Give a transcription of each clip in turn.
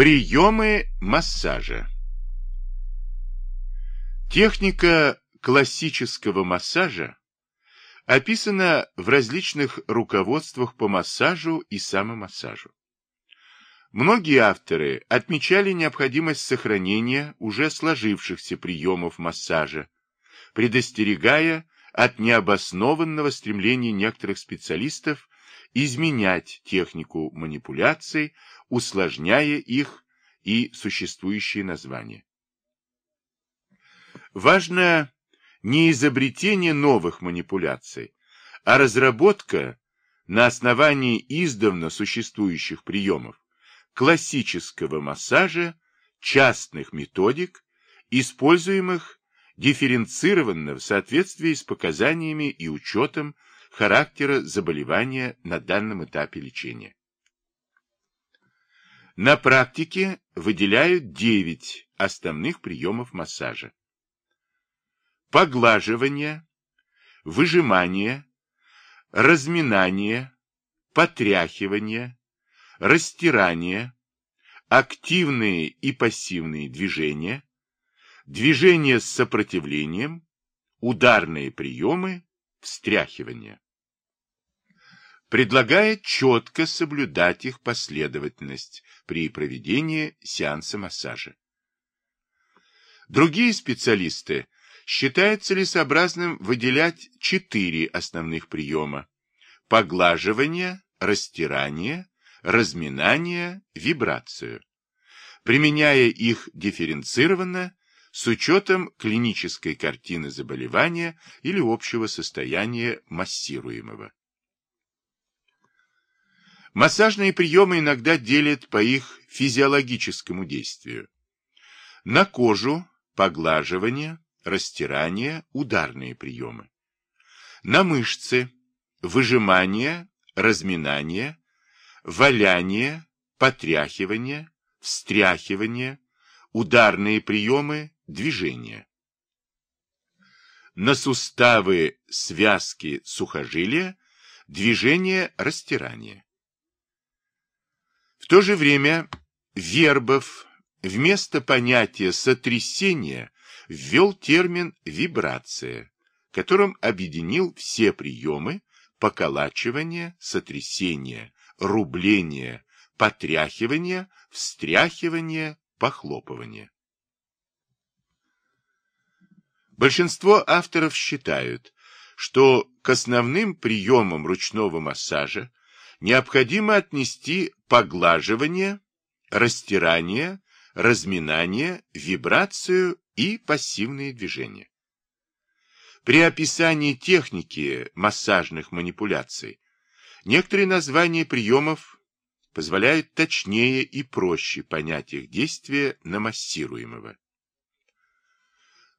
Приемы массажа. Техника классического массажа описана в различных руководствах по массажу и самомассажу. Многие авторы отмечали необходимость сохранения уже сложившихся приемов массажа, предостерегая от необоснованного стремления некоторых специалистов изменять технику манипуляций, усложняя их и существующие названия. Важно не изобретение новых манипуляций, а разработка на основании издавна существующих приемов классического массажа, частных методик, используемых дифференцированно в соответствии с показаниями и учетом характера заболевания на данном этапе лечения. На практике выделяют 9 основных приемов массажа. Поглаживание, выжимание, разминание, потряхивание, растирание, активные и пассивные движения, движения с сопротивлением, ударные приемы, встряхивание. Предлагает четко соблюдать их последовательность при проведении сеанса массажа. Другие специалисты считают целесообразным выделять четыре основных приема – поглаживание, растирание, разминание, вибрацию, применяя их дифференцированно с учетом клинической картины заболевания или общего состояния массируемого. Массажные приемы иногда делят по их физиологическому действию. На кожу – поглаживание, растирание, ударные приемы. На мышцы – выжимание, разминание, валяние, потряхивание, встряхивание, ударные приемы, движения. На суставы, связки, сухожилия – движение, растирание. В то же время Вербов вместо понятия сотрясения ввел термин «вибрация», которым объединил все приемы поколачивания, сотрясения, рубления, потряхивания, встряхивания, похлопывания. Большинство авторов считают, что к основным приемам ручного массажа необходимо отнести поглаживание, растирание, разминание, вибрацию и пассивные движения. При описании техники массажных манипуляций некоторые названия приемов позволяют точнее и проще понять их действие на массируемого.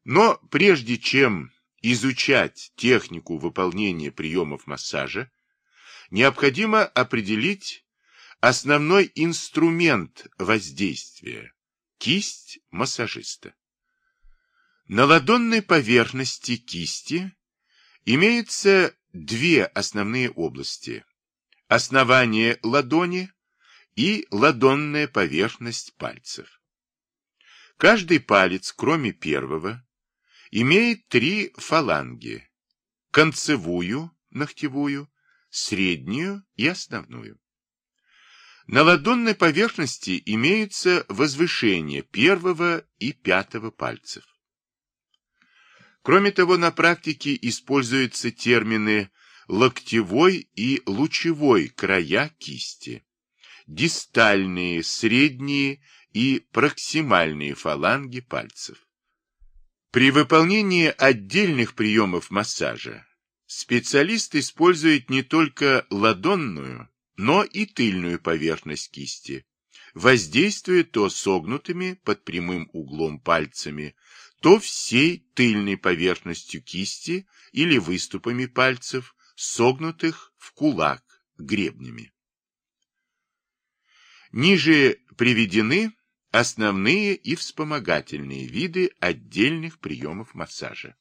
Но прежде чем изучать технику выполнения приемов массажа, необходимо определить основной инструмент воздействия – кисть массажиста. На ладонной поверхности кисти имеются две основные области – основание ладони и ладонная поверхность пальцев. Каждый палец, кроме первого, имеет три фаланги – концевую, ногтевую, среднюю и основную. На ладонной поверхности имеются возвышения первого и пятого пальцев. Кроме того, на практике используются термины локтевой и лучевой края кисти, дистальные, средние и проксимальные фаланги пальцев. При выполнении отдельных приемов массажа Специалист использует не только ладонную, но и тыльную поверхность кисти, воздействуя то согнутыми под прямым углом пальцами, то всей тыльной поверхностью кисти или выступами пальцев, согнутых в кулак гребнями. Ниже приведены основные и вспомогательные виды отдельных приемов массажа.